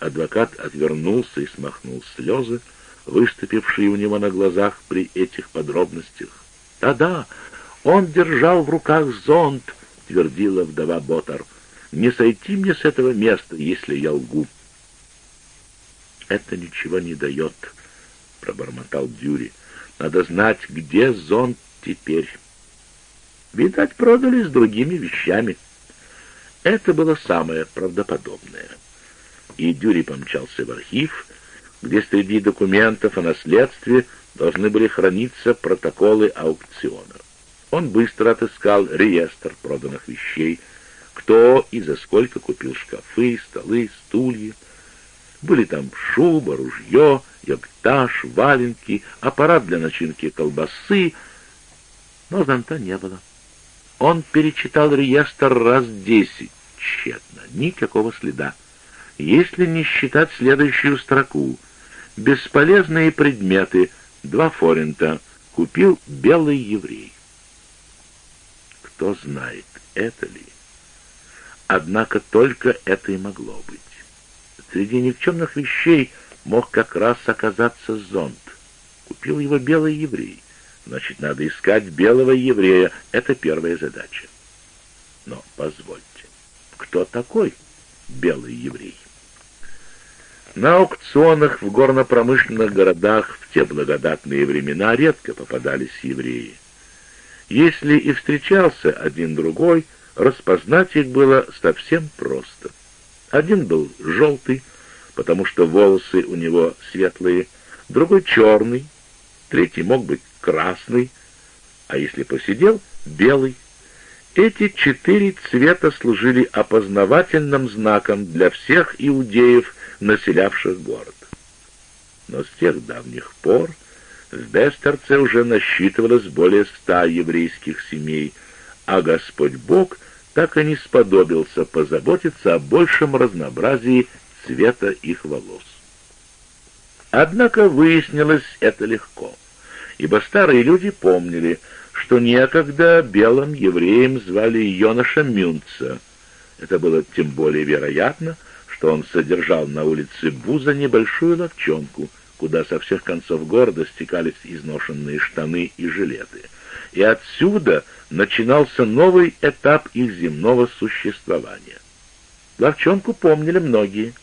Адвокат отвернулся и смахнул слезы, выступившие у него на глазах при этих подробностях. «Да-да, он держал в руках зонт», — твердила вдова Ботар. «Не сойти мне с этого места, если я лгу». «Это ничего не дает», — пробормотал Дюри. «Надо знать, где зонт теперь». «Видать, продали с другими вещами». Это было самое правдоподобное. И Дюри помчался в архив, где среди документов о наследстве должны были храниться протоколы аукциона. Он быстро отыскал реестр проданных вещей, кто и за сколько купил шкафы, столы, стулья. Были там шуба, ружье, яктаж, валенки, аппарат для начинки колбасы, но зонта не было. Он перечитал реестр раз десять, тщетно, никакого следа. Если не считать следующую строку. Бесполезные предметы, два форинта, купил белый еврей. Кто знает, это ли? Однако только это и могло быть. Среди никчемных вещей мог как раз оказаться зонт. Купил его белый еврей. Значит, надо искать белого еврея. Это первая задача. Но позвольте, кто такой белый еврей? На аукционах в горно-промышленных городах в те благодатные времена редко попадались евреи. Если и встречался один-другой, распознать их было совсем просто. Один был желтый, потому что волосы у него светлые, другой черный, третий мог быть красный, а если посидел — белый. Эти четыре цвета служили опознавательным знаком для всех иудеев, населявших город. Но с тех давних пор в Бестерце уже насчитывалось более ста еврейских семей, а Господь Бог так и не сподобился позаботиться о большем разнообразии цвета их волос. Однако выяснилось это легко, ибо старые люди помнили, что некогда белым евреем звали Йонаша Мюнца. Это было тем более вероятно, что он содержал на улице Буза небольшую ловчонку, куда со всех концов города стекались изношенные штаны и жилеты. И отсюда начинался новый этап их земного существования. Ловчонку помнили многие.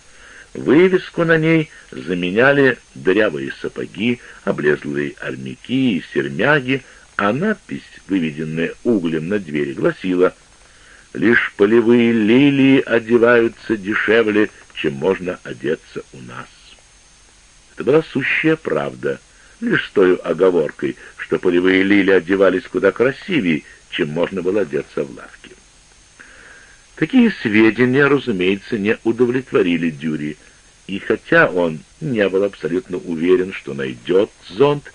Вывеску на ней заменяли дырявые сапоги, облезлые армяки и сермяги, а надпись, выведенная углем на двери, гласила «Лишь полевые лилии одеваются дешевле, чем можно одеться у нас». Это была сущая правда, лишь с той оговоркой, что полевые лилии одевались куда красивее, чем можно было одеться в лавке. Такие сведения, разумеется, не удовлетворили Дюри, и хотя он не был абсолютно уверен, что найдет зонт,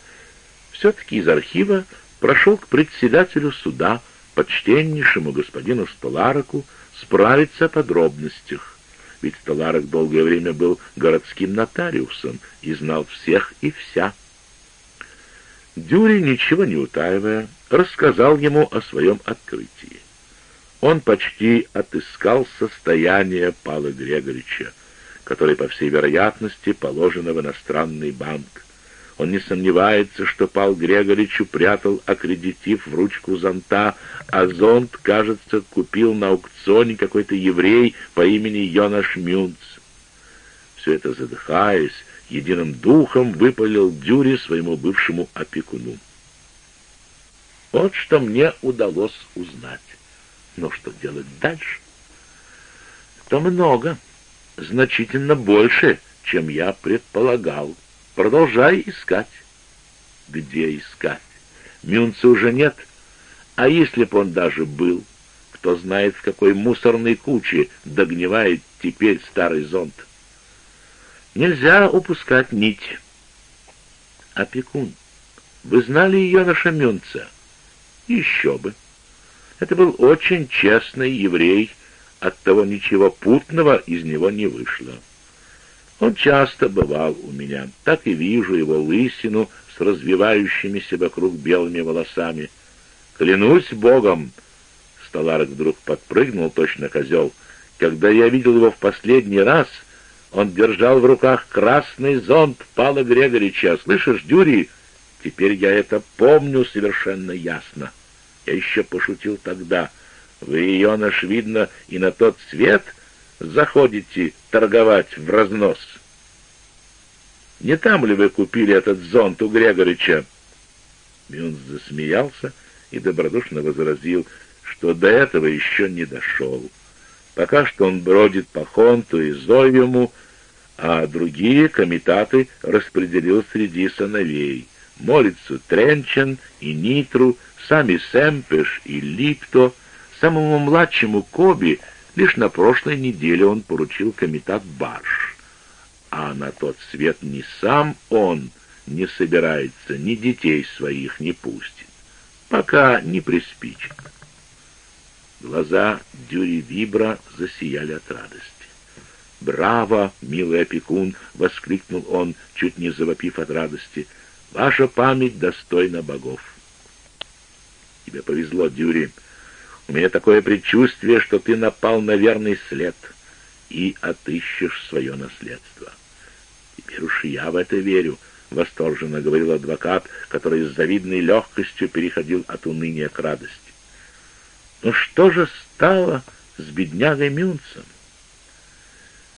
все-таки из архива прошел к председателю суда, почтеннейшему господину Столараку, справиться о подробностях. Ведь Столарок долгое время был городским нотариусом и знал всех и вся. Дюри, ничего не утаивая, рассказал ему о своем открытии. Он почти отыскал состояние Павла Грегорича, который, по всей вероятности, положено в иностранный банк. Он не сомневается, что Пал Грегорич упрятал аккредитив в ручку зонта, а зонт, кажется, купил на аукционе какой-то еврей по имени Йонаш Мюнц. Все это задыхаясь, единым духом выпалил Дюри своему бывшему опекуну. Вот что мне удалось узнать. Но что делать дальше? То много, значительно больше, чем я предполагал. Продолжай искать. Где искать? Мюнца уже нет. А если б он даже был, кто знает, в какой мусорной куче догнивает теперь старый зонт. Нельзя упускать нить. Опекун, вы знали ее наша Мюнца? Еще бы. Это был очень честный еврей, оттого ничего путного из него не вышло. Он часто бывал у меня, так и вижу его лысину с развивающимися вокруг белыми волосами. Клянусь Богом, Столарок вдруг подпрыгнул, точно козел. Когда я видел его в последний раз, Он держал в руках красный зонт Пала Грегорича. Слышишь, Дюри, теперь я это помню совершенно ясно. Я еще пошутил тогда. Вы, Ионаш, видно, и на тот свет заходите торговать в разнос. Не там ли вы купили этот зонт у Грегорича? Мюнс засмеялся и добродушно возразил, что до этого еще не дошел. Пока что он бродит по Хонту и Зойему, а другие комитаты распределил среди сыновей. Молицу Тренчен и Нитру, сами Семпеш и Липто, самому младшему Коби лишь на прошлой неделе он поручил комитат Барш. А на тот свет ни сам он не собирается, ни детей своих не пустит, пока не приспичит. Глаза Дюри Вибра засияли от радости. «Браво, милый опекун!» — воскликнул он, чуть не завопив от радости. «Ваша память достойна богов!» «Тебе повезло, Дюри. У меня такое предчувствие, что ты напал на верный след и отыщешь свое наследство. Теперь уж я в это верю», — восторженно говорил адвокат, который с завидной легкостью переходил от уныния к радости. «Ну что же стало с беднягой Мюнцем?»